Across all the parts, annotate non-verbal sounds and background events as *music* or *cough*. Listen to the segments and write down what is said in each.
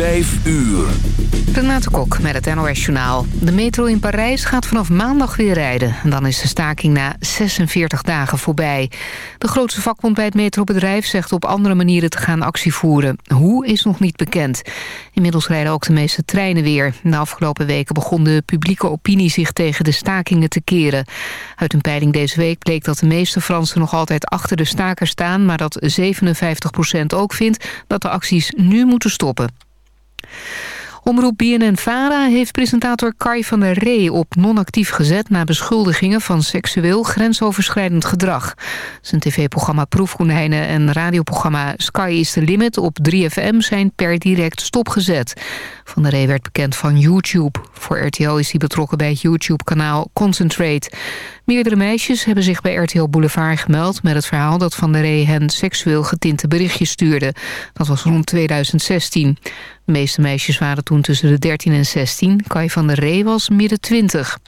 Vijf uur. Renate Kok met het NOS Journaal. De metro in Parijs gaat vanaf maandag weer rijden. En dan is de staking na 46 dagen voorbij. De grootste vakbond bij het metrobedrijf zegt op andere manieren te gaan actie voeren. Hoe is nog niet bekend. Inmiddels rijden ook de meeste treinen weer. De afgelopen weken begon de publieke opinie zich tegen de stakingen te keren. Uit een peiling deze week bleek dat de meeste Fransen nog altijd achter de stakers staan... maar dat 57% ook vindt dat de acties nu moeten stoppen. Omroep BNN-Vara heeft presentator Kai van der Ree op non-actief gezet... na beschuldigingen van seksueel grensoverschrijdend gedrag. Zijn tv-programma Proefkonijnen en radioprogramma Sky is the Limit op 3FM zijn per direct stopgezet. Van der Ree werd bekend van YouTube. Voor RTL is hij betrokken bij het YouTube-kanaal Concentrate. Meerdere meisjes hebben zich bij RTL Boulevard gemeld... met het verhaal dat Van der Ree hen seksueel getinte berichtjes stuurde. Dat was rond 2016. De meeste meisjes waren toen tussen de 13 en 16. Kai van der Ree was midden 20.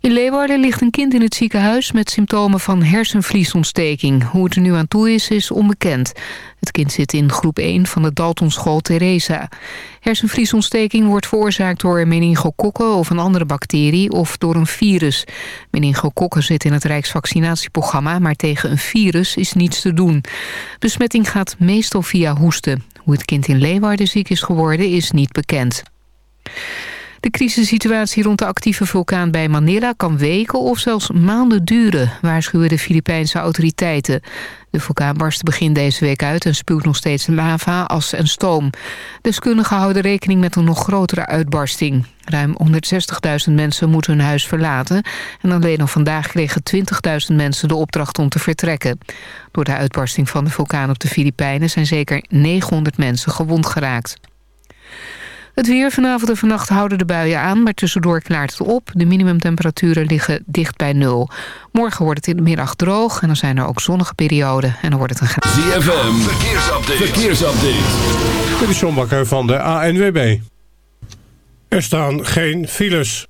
In Leeuwarden ligt een kind in het ziekenhuis met symptomen van hersenvliesontsteking. Hoe het er nu aan toe is, is onbekend. Het kind zit in groep 1 van de Daltonschool Theresa. Hersenvliesontsteking wordt veroorzaakt door meningokokken of een andere bacterie of door een virus. Meningokokken zit in het Rijksvaccinatieprogramma, maar tegen een virus is niets te doen. Besmetting gaat meestal via hoesten. Hoe het kind in Leeuwarden ziek is geworden is niet bekend. De crisissituatie rond de actieve vulkaan bij Manila kan weken of zelfs maanden duren, waarschuwen de Filipijnse autoriteiten. De vulkaan barstte begin deze week uit en spuwt nog steeds lava, as en stoom. Deskundigen houden rekening met een nog grotere uitbarsting. Ruim 160.000 mensen moeten hun huis verlaten... en alleen al vandaag kregen 20.000 mensen de opdracht om te vertrekken. Door de uitbarsting van de vulkaan op de Filipijnen... zijn zeker 900 mensen gewond geraakt. Het weer vanavond en vannacht houden de buien aan, maar tussendoor klaart het op. De minimumtemperaturen liggen dicht bij nul. Morgen wordt het in de middag droog en dan zijn er ook zonnige perioden. En dan wordt het een graad. ZFM, verkeersupdate. verkeersupdate. Dit is John Bakker van de ANWB. Er staan geen files.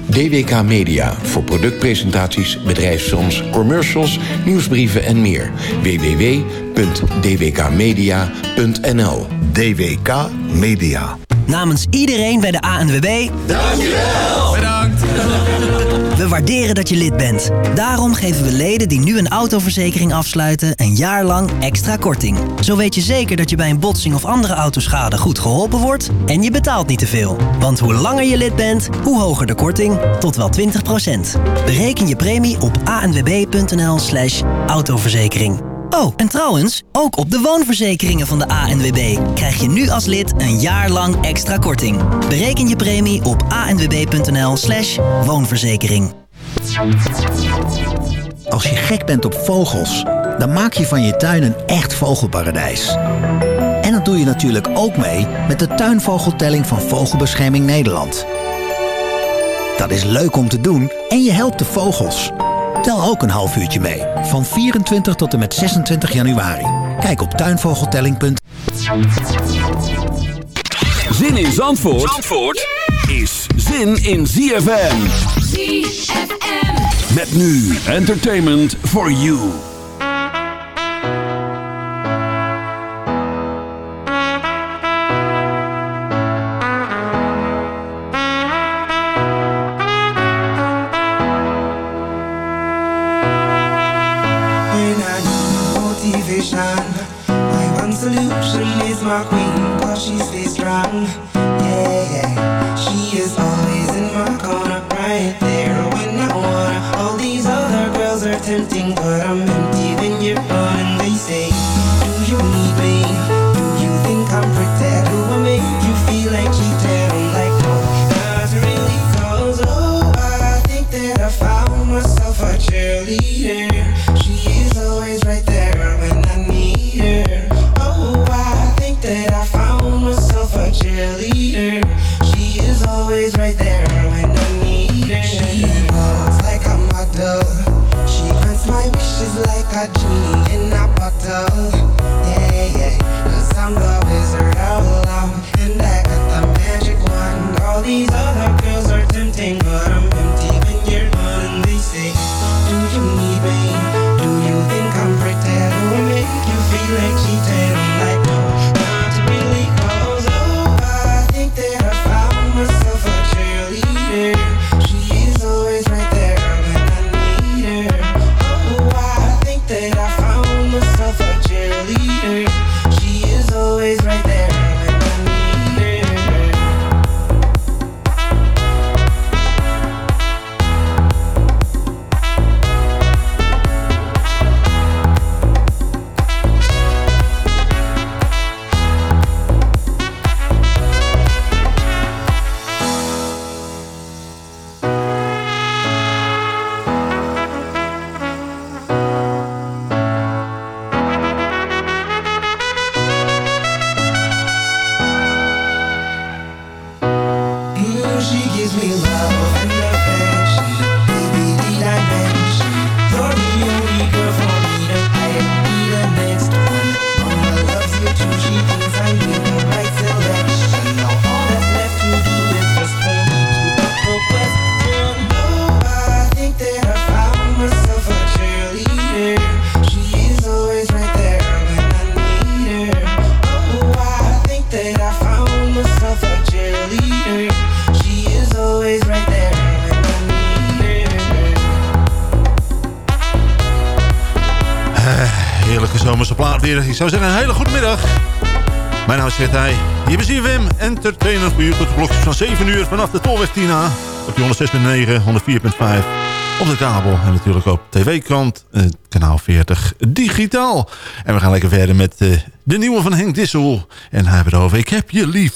DWK Media voor productpresentaties, bedrijfsfilms, commercials, nieuwsbrieven en meer. www.dwkmedia.nl DWK Media. Namens iedereen bij de ANWB... Dankjewel! Bedankt! *laughs* We waarderen dat je lid bent. Daarom geven we leden die nu een autoverzekering afsluiten... een jaar lang extra korting. Zo weet je zeker dat je bij een botsing of andere autoschade goed geholpen wordt... en je betaalt niet te veel. Want hoe langer je lid bent, hoe hoger de korting. Tot wel 20% Bereken je premie op anwb.nl slash autoverzekering. Oh, en trouwens, ook op de woonverzekeringen van de ANWB krijg je nu als lid een jaar lang extra korting. Bereken je premie op anwb.nl slash woonverzekering. Als je gek bent op vogels, dan maak je van je tuin een echt vogelparadijs. En dat doe je natuurlijk ook mee met de tuinvogeltelling van Vogelbescherming Nederland. Dat is leuk om te doen en je helpt de vogels. Tel ook een half uurtje mee. Van 24 tot en met 26 januari. Kijk op tuinvogeltelling.nl Zin in Zandvoort, Zandvoort is zin in ZFM. ZFM. Met nu entertainment for you. Zou zeggen een hele goede middag. Mijn naam is Gert Heij. Hier is CFM Entertainer voor u tot de van 7 uur vanaf de Tolweg Tina. Op die 106.9, 104.5 op de kabel en natuurlijk op tv-krant, eh, kanaal 40 digitaal. En we gaan lekker verder met eh, de nieuwe van Henk Dissel. En hij het over Ik heb je lief.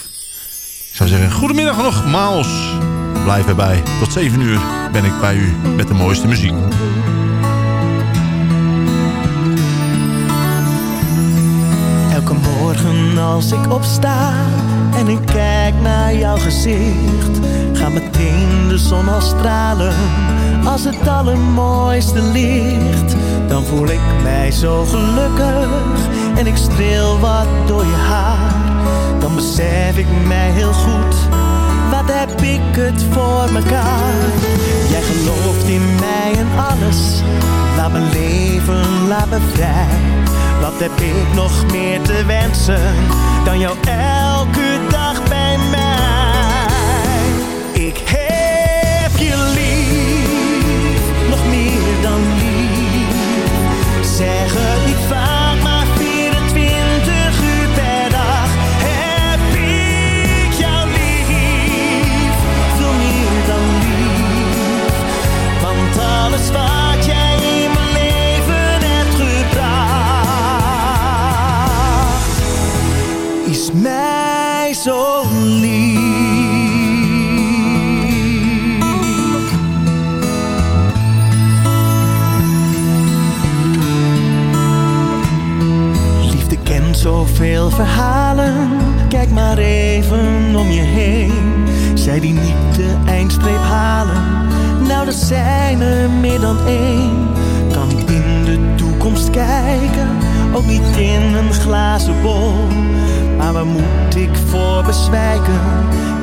Ik zou zeggen, goedemiddag nogmaals. Blijf erbij. Tot 7 uur ben ik bij u met de mooiste muziek. Als ik opsta en ik kijk naar jouw gezicht, gaat meteen de zon al stralen als het allermooiste licht. Dan voel ik mij zo gelukkig en ik streel wat door je haar. Dan besef ik mij heel goed, wat heb ik het voor mekaar. Jij gelooft in mij en alles, laat me leven, laat me vrij. Wat heb ik nog meer te wensen dan jou elke dag bij mij? Ik heb je lief, nog meer dan lief. Zeg het niet vaak, maar 24 zo lief. Liefde kent zoveel verhalen, kijk maar even om je heen. Zij die niet de eindstreep halen, nou er zijn er meer dan één. Kan in de toekomst kijken, ook niet in een glazen bol. Maar waar moet ik voor bezwijken?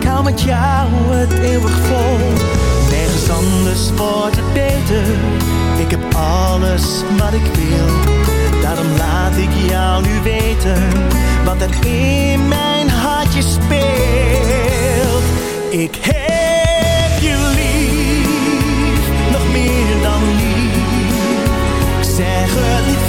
Ik met jou het eeuwig vol. Nergens anders wordt het beter. Ik heb alles wat ik wil. Daarom laat ik jou nu weten wat er in mijn hartje speelt. Ik heb je lief, nog meer dan lief. Ik zeg het niet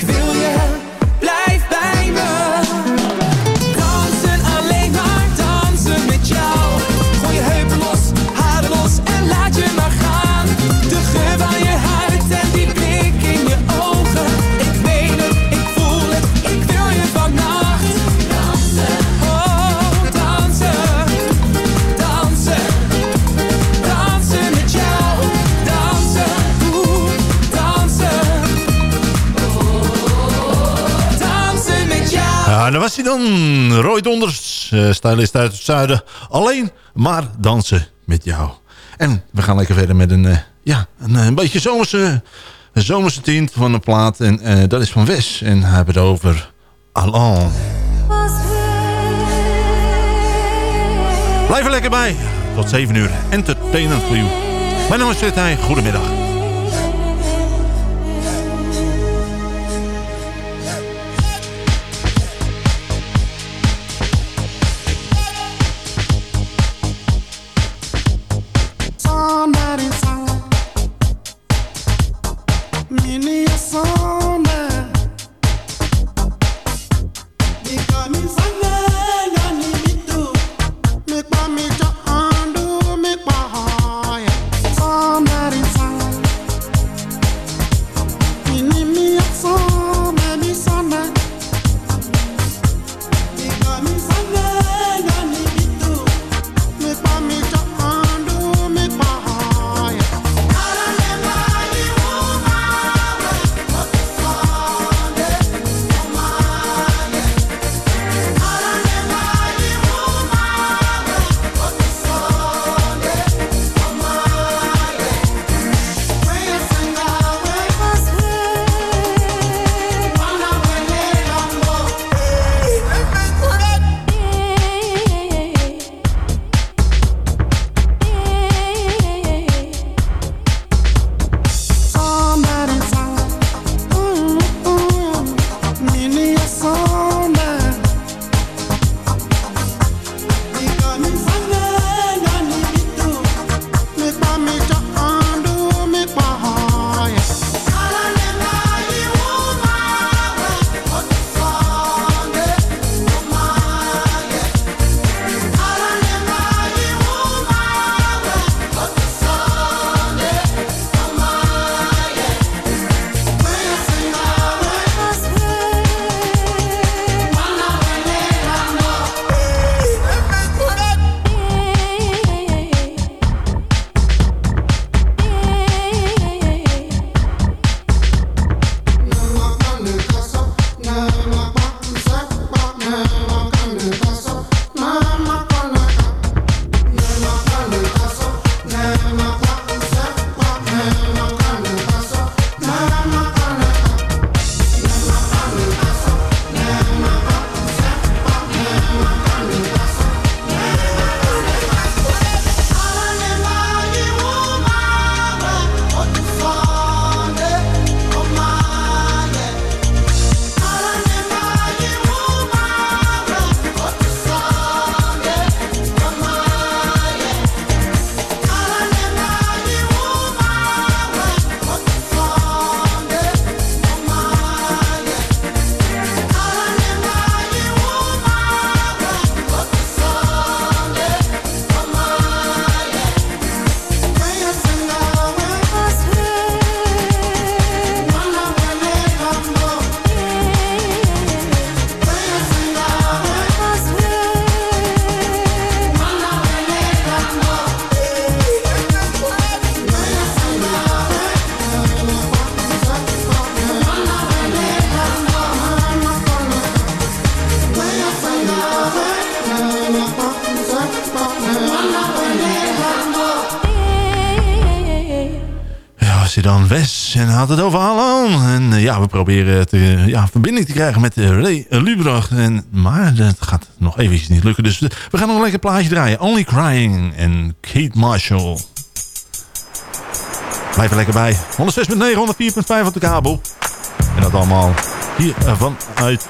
Ik wil je blij Ja, daar was hij dan. Roy Donders, uh, stylist uit het zuiden. Alleen maar dansen met jou. En we gaan lekker verder met een, uh, ja, een, een, beetje zomerse, een zomerse tint van een plaat. En dat is van Wes. En hij hebben het over Alain. Blijf er lekker bij. Tot 7 uur. Entertainment voor u. Mijn naam is Fred. Goedemiddag. We proberen te, ja, verbinding te krijgen met uh, Ray Lubrach. En, maar dat gaat nog eventjes niet lukken. Dus we gaan nog een lekker plaatje draaien. Only Crying en Kate Marshall. Blijf er lekker bij. 106.9, 104.5 op de kabel. En dat allemaal hier vanuit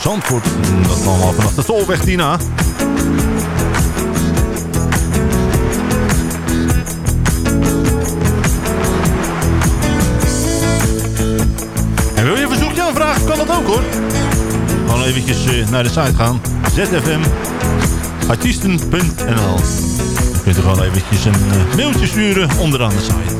Zandvoort. En dat allemaal vanaf de Tolweg Tina. Aanvragen kan dat ook hoor. Gewoon eventjes uh, naar de site gaan. zfmartiesten.nl Je kunt er gewoon eventjes een uh, mailtje sturen onderaan de site.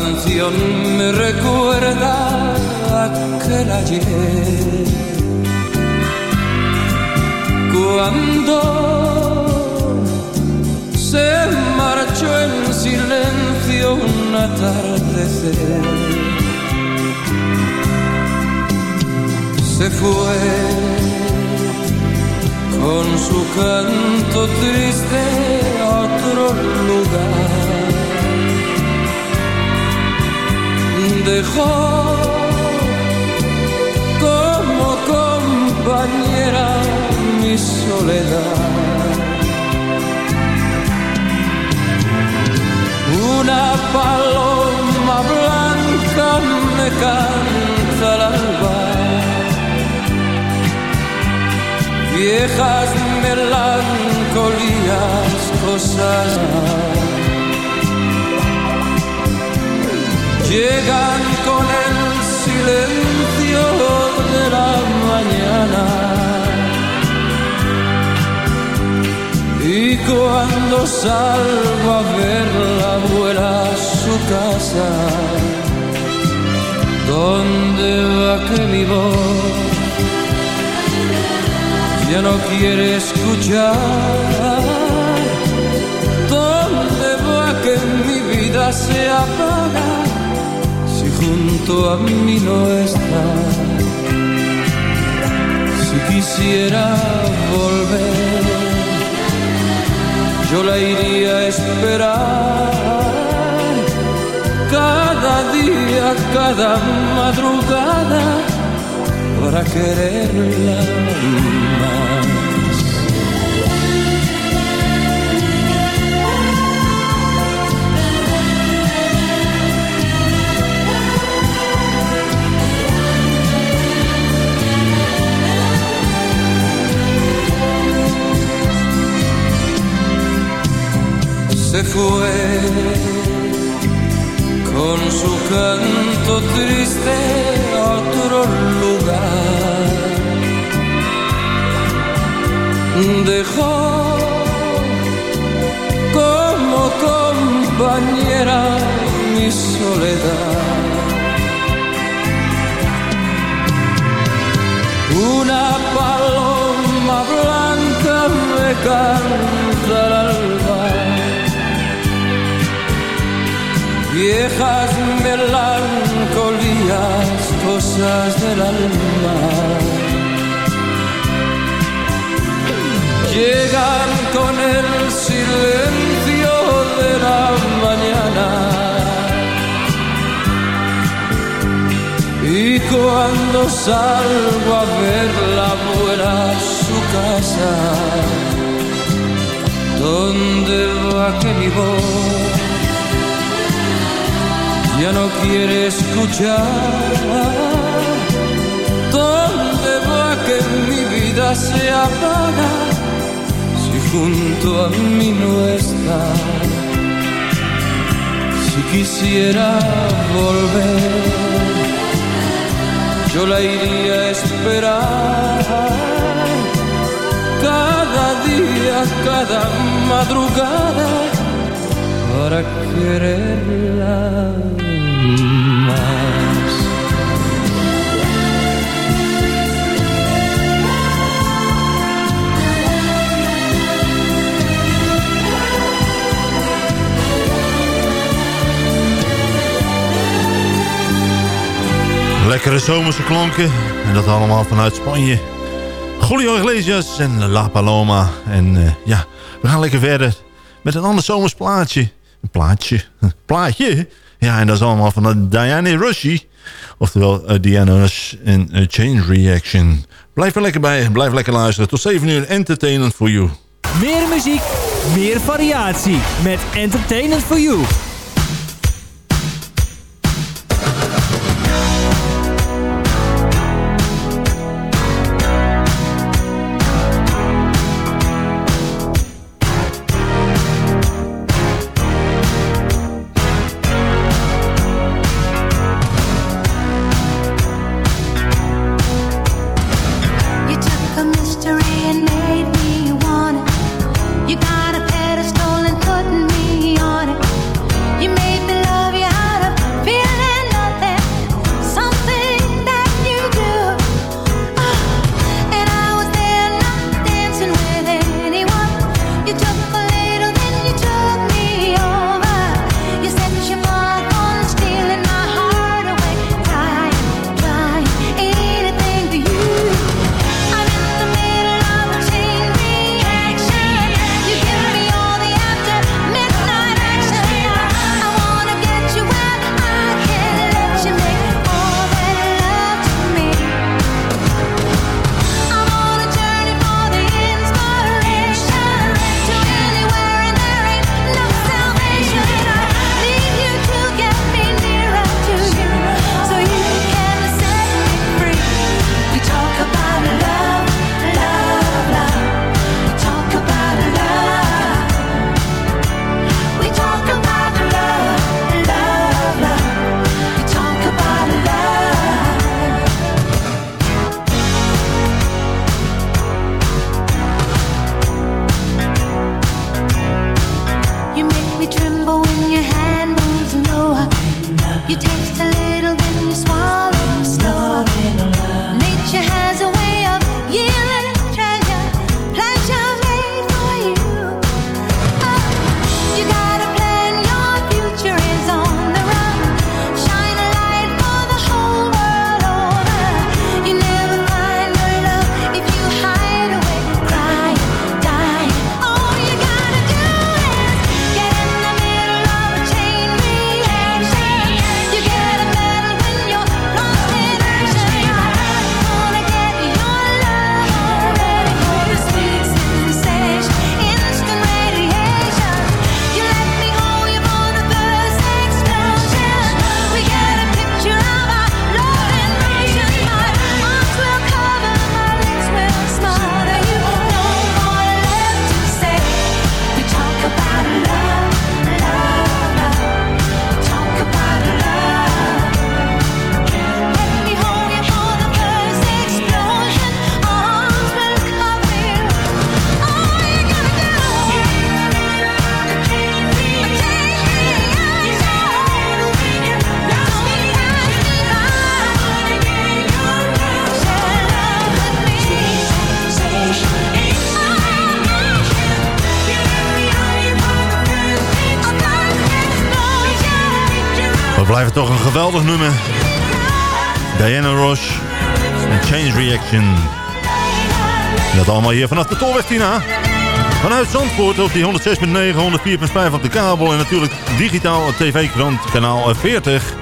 Canción me recuerda aquel ayer cuando se marchó en silencio un atardecer. Se fue con su canto triste a otro lugar. Dejó como compañera mi soledad. Una paloma blanca me canta al alba viejas melancolías, cosas llegan con el silencio de la mañana. Y cuando salgo a verla vuela a su casa, ¿dónde va que mi voz? ya no quiere escuchar. ¿Dónde va que mi vida se apaga junto a mí no está? Si quisiera volver, yo la iría a esperar. Cada día, cada madrugada para quererla esperar. Cada día, cada madrugada para quererla Lekkere zomerse klanken. En dat allemaal vanuit Spanje. Julio Iglesias en La Paloma. En uh, ja, we gaan lekker verder met een ander zomers plaatje. Een plaatje. *laughs* Plaatje. Ja, en dat is allemaal van Diane Rushy. Oftewel uh, Diana's en uh, Chain Reaction. Blijf er lekker bij, blijf lekker luisteren. Tot 7 uur Entertainment for You. Meer muziek, meer variatie met Entertainment for You. Blijven toch een geweldig nummer. Diana Ross en Change Reaction. Dat allemaal hier vanaf de Tolweg Tina. Vanuit Zandvoort op die 106.9, 104.5 op de kabel. En natuurlijk digitaal tv-krant kanaal 40.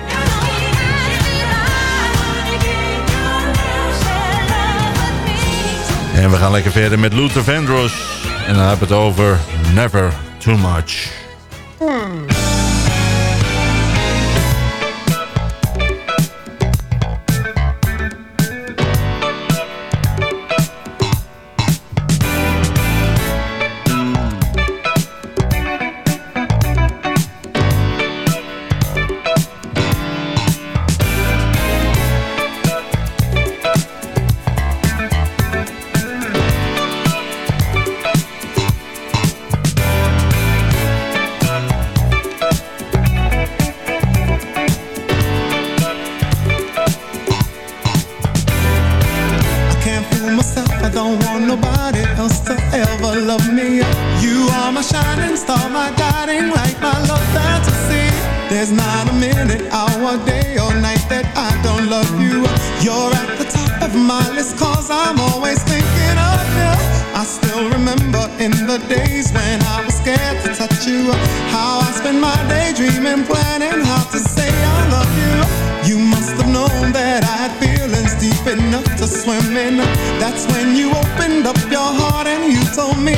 En we gaan lekker verder met Luther Vandross. En dan hebben we het over Never Too Much. And you told me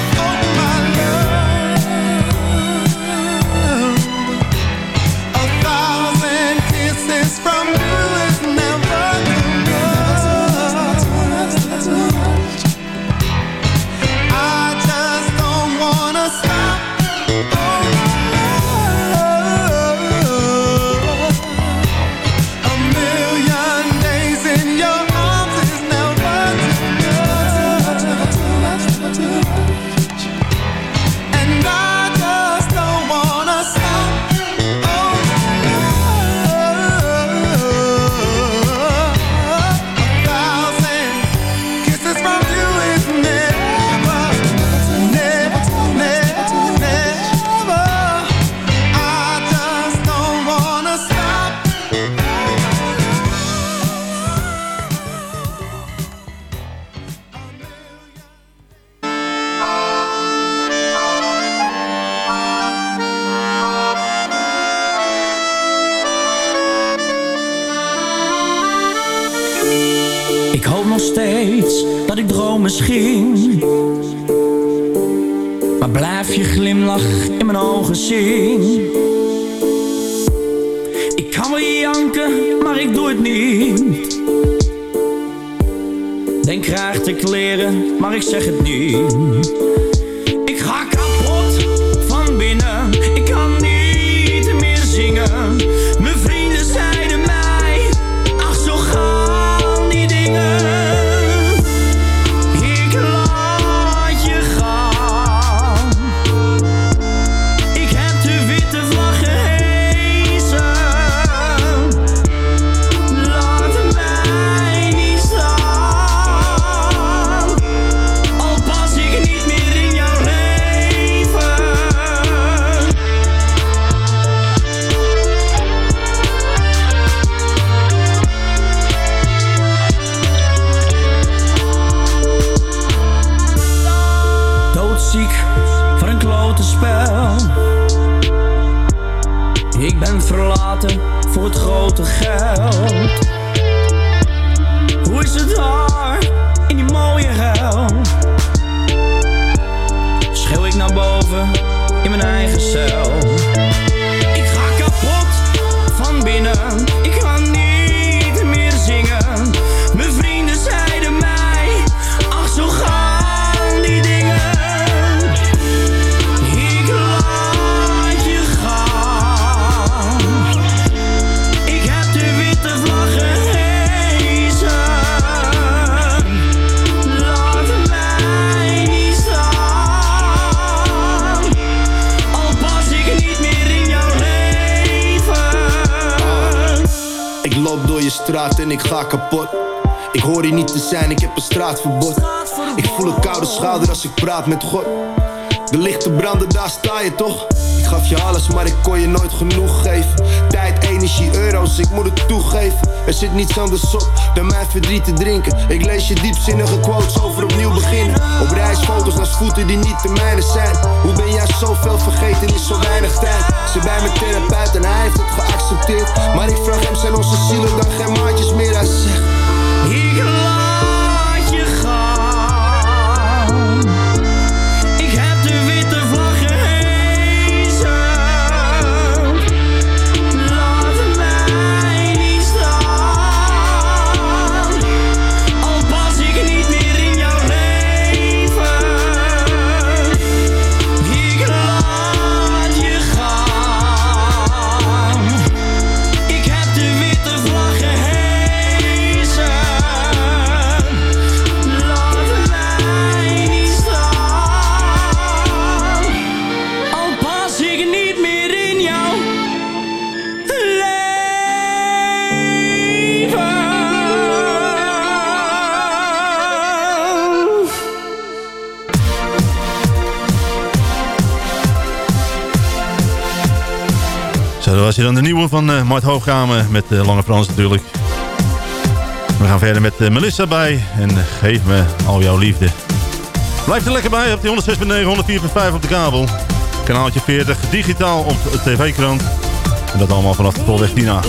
Ben verlaten voor het grote geld. En ik ga kapot. Ik hoor hier niet te zijn, ik heb een straatverbod. Ik voel een koude schouder als ik praat met God. De lichten branden, daar sta je toch? gaf je alles, maar ik kon je nooit genoeg geven. Tijd, energie, euro's, ik moet het toegeven. Er zit niets anders op dan mijn verdriet te drinken. Ik lees je diepzinnige quotes over opnieuw beginnen. Op reis foto's naar voeten die niet te mijne zijn. Hoe ben jij zoveel vergeten in zo weinig tijd? Ze bij mijn therapeut en hij heeft het geaccepteerd. Maar ik vraag hem, zijn onze zielen dan geen maatjes meer? Hij zegt. van uh, Mart Hoogkamer met uh, Lange Frans natuurlijk. We gaan verder met eh, Melissa bij en geef me al jouw liefde. Blijf er lekker bij op die 106.9, 104.5 op de kabel. Kanaaltje 40, digitaal op de tv-krant. En dat allemaal vanaf de tolweg Tina.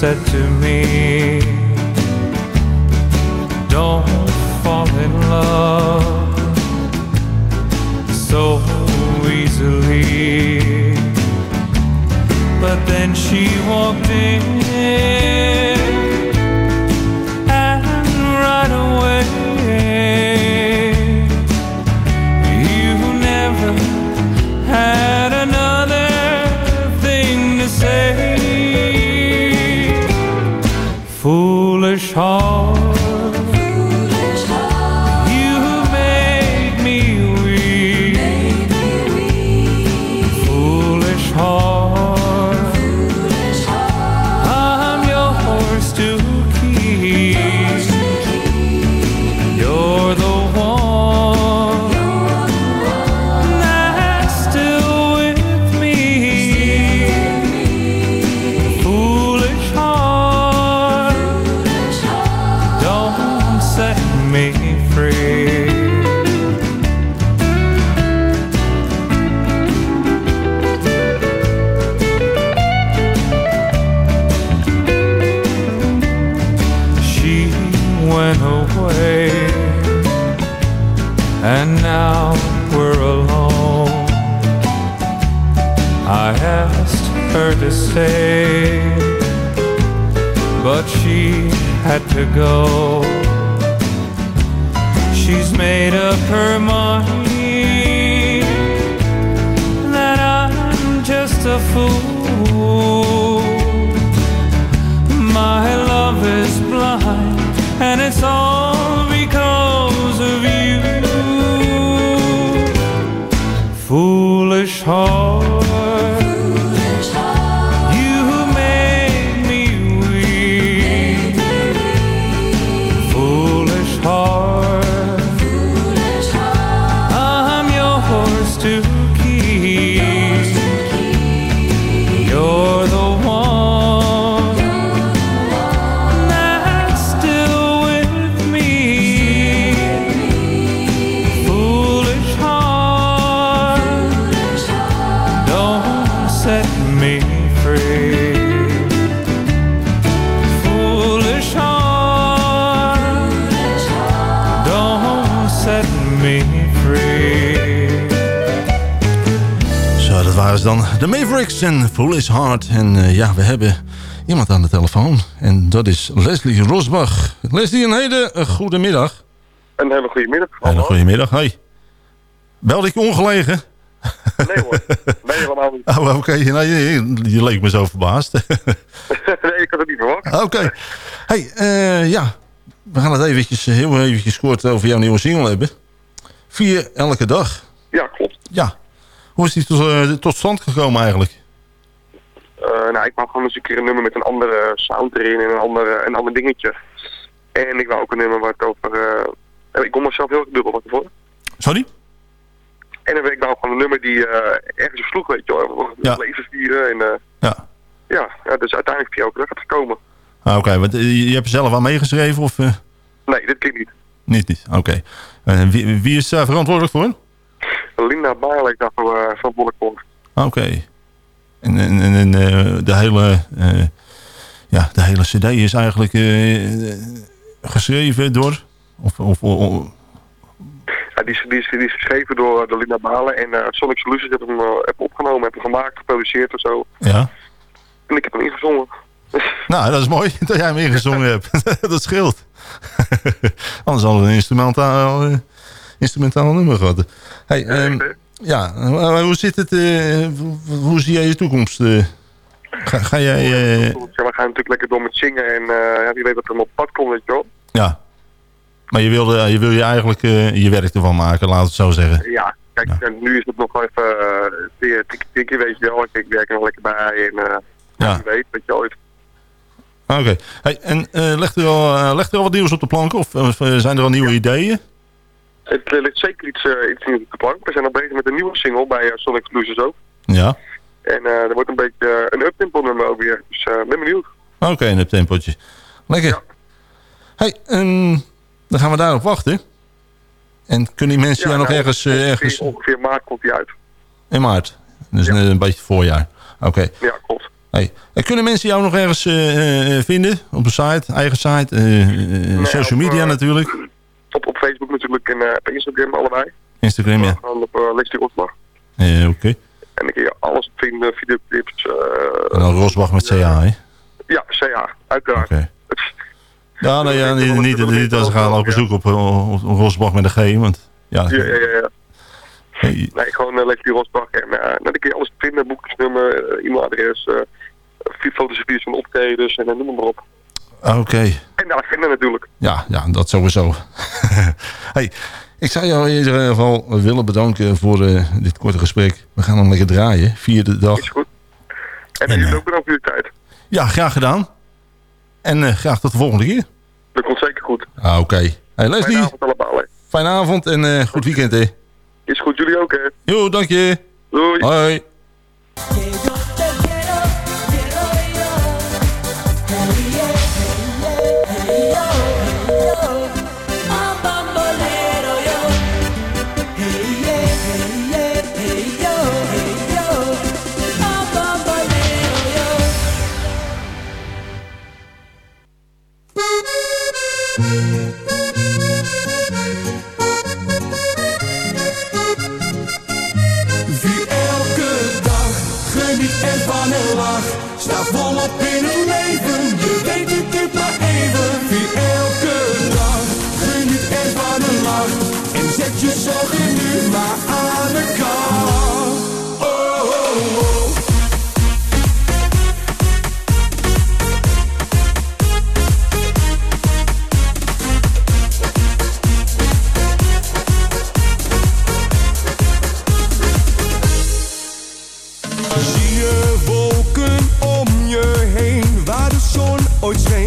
said to me, Don't fall in love so easily. But then she walked in. Had to go. She's made up her mind that I'm just a fool. My love is blind, and it's Mavericks en Foolish Heart. En eh, ja, we hebben iemand aan de telefoon. En dat is Leslie Rosbach. Leslie, een hele uh, goede middag. Een hele goede middag. Een hele goede middag, hoi. Belde ik je ongelegen? Nee hoor, nee helemaal niet. *laughs* Oh, oké. Nou, je, je leek me zo verbaasd. *laughs* nee, ik had het niet verwacht. Oké. Hey, eh, ja. We gaan het eventjes, heel eventjes kort over jouw nieuwe single hebben. Vier elke dag. Ja, klopt. Ja. Hoe is die tot, tot stand gekomen eigenlijk? Eh, nou, ik wou gewoon eens een keer een nummer met een andere sound erin en een, andere, een ander dingetje. En ik wou ook een nummer wat over... eh, ik kom mezelf heel dubbel wat ervoor. Sorry? En dan ik wou gewoon een nummer die eh, ergens op sloeg, weet je wel. Ja. het leven vieren en... eh, Ja. Ja, ja, dus uiteindelijk via elke dag gaat het komen. Ah, Oké, want eh, je hebt er zelf aan meegeschreven of... eh, Nee, dit klinkt niet. niet, niet. Oké. Eh, wie, wie is daar verantwoordelijk voor? Linda Baarlijk uh, verantwoordelijk voor. Ah, Oké. En, en, en, eh, de hele... eh, ja, de hele cd is eigenlijk eh, geschreven door... Of, of, of- Ja, die, is, die, is, die is geschreven door, door Linda Balen en Sonic Solutions heb hem, heb opgenomen, heb hem gemaakt, geproduceerd of zo. ja. En ik heb hem ingezongen. *laughs* Nou, dat is mooi *laughs* dat jij hem ingezongen hebt. *laughs* dat scheelt. Anders hadden we een instrumentaal, instrumentaal nummer gehad. Hey, ehm, ja, hoe zit het? eh, hoe- zie jij je toekomst? eh? ga, ga jij... eh, Ja, we gaan natuurlijk lekker door met zingen en ja, wie weet wat er nog op pad komt, weet je wel. ja. Maar je, wilde, je wil je eigenlijk je werk ervan maken, laat het zo zeggen. Ja, kijk, en nu is het nog even weer tikkie weet je wel. Ik, werk er nog lekker bij en Ja. wie weet, weet je ooit. Oké. Hey, en legt, er al, legt er al wat nieuws op de plank? Of zijn er al nieuwe ideeën? Het uh, ligt zeker iets, uh, iets nieuws op de plank. We zijn al bezig met een nieuwe single bij uh, Sonic Solutions ook. Ja. En er wordt een beetje een uptempo nummer ook weer. Dus ik ben benieuwd. Oké, een uptempotje. Lekker. Hey, en dan gaan we daarop wachten. En kunnen die mensen ja, jou nog nou, ergens... Ergens... ongeveer maart komt hij uit. In maart. Dus ja. een, een beetje voorjaar. Oké. Ja, klopt. Hey. En kunnen mensen jou nog ergens uh, vinden? Op de site, eigen site, uh, nee, social op, media natuurlijk? Op, op Facebook natuurlijk en op Instagram allebei. Instagram, ja. Gewoon op uh, Leslie Rosbach. Oké. Okay. En dan kun je alles vinden, videoclips. en dan Rosbach met CA, hè? Ja, CA, uiteraard. Okay. Ja, nou ja, niet, niet, niet als ze gaan lopen zoeken op, op, op Rosbach met een G, want... Ja, ja, ja, ja. Nee, gewoon uh, Leslie Rosbach. En uh, nou, dan kun je alles vinden, boekjesnummer, e-mailadres, uh, fotografieën van optredens en noem maar op. Oké. Okay. En de agenda natuurlijk. Ja, ja dat sowieso. *laughs* hey, ik zou jou in ieder geval willen bedanken voor dit korte gesprek. We gaan hem lekker draaien, vierde dag. Is goed. En, en jullie ook bedankt voor je tijd. Ja, graag gedaan. En uh, graag tot de volgende keer. Dat komt zeker goed. Ah, Oké. Okay. Hey Leslie. Fijne avond allemaal. Hè. Fijne avond en uh, goed weekend hè. Is goed, jullie ook hè. Jo, dank je. Doei. Hoi. Thank. ooit zweven.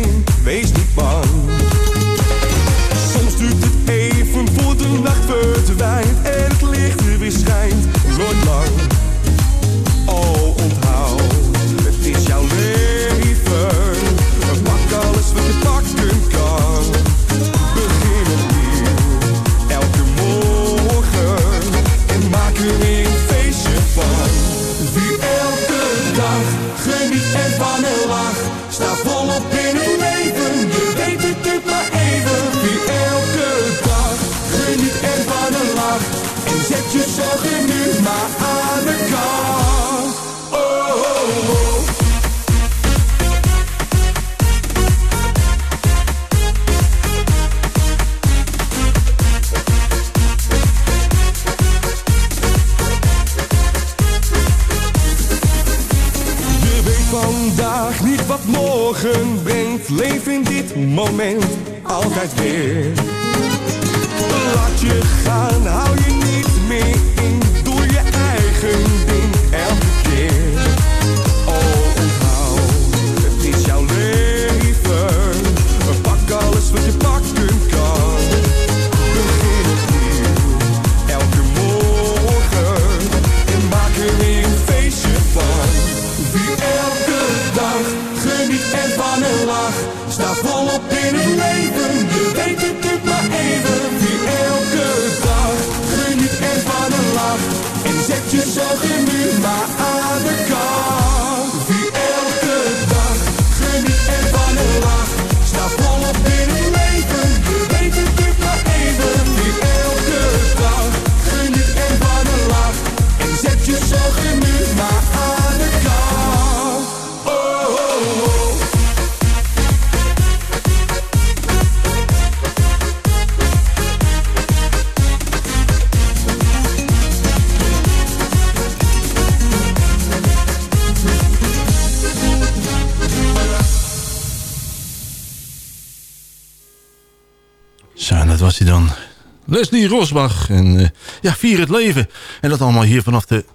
Leslie Rosbach. En eh, ja, vier het leven. En dat allemaal hier vanaf de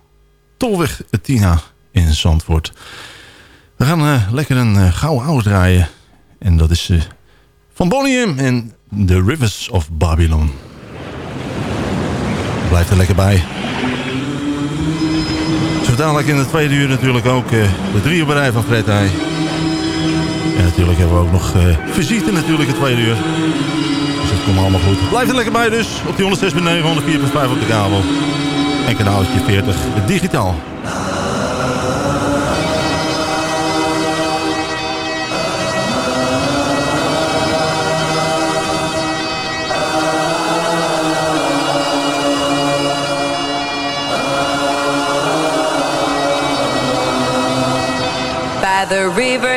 Tolweg eh, Tina in Zandvoort. We gaan eh, lekker een uh, gouden house draaien. En dat is van Bonium en The Rivers of Babylon. Blijf er lekker bij. Zo dadelijk in de tweede uur natuurlijk ook de drieënberij van Fred Heij. En natuurlijk hebben we ook nog visite natuurlijk de tweede uur komt allemaal goed. Blijf er lekker bij dus. Op die 106.9, 104.5 op de kabel. En kanaaltje 40. Digitaal. By the river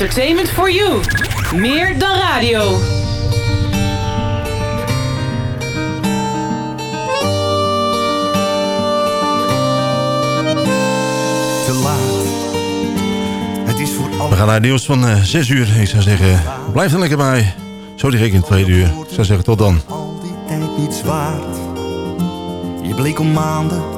Entertainment for you. Meer dan radio. Te laat. Het is voor We gaan naar het nieuws van eh 6 uur. Ik zou zeggen, blijf er lekker bij. Zo direct in 2 uur. Ik zou zeggen, tot dan. tijd niets waard. Je bleek om maanden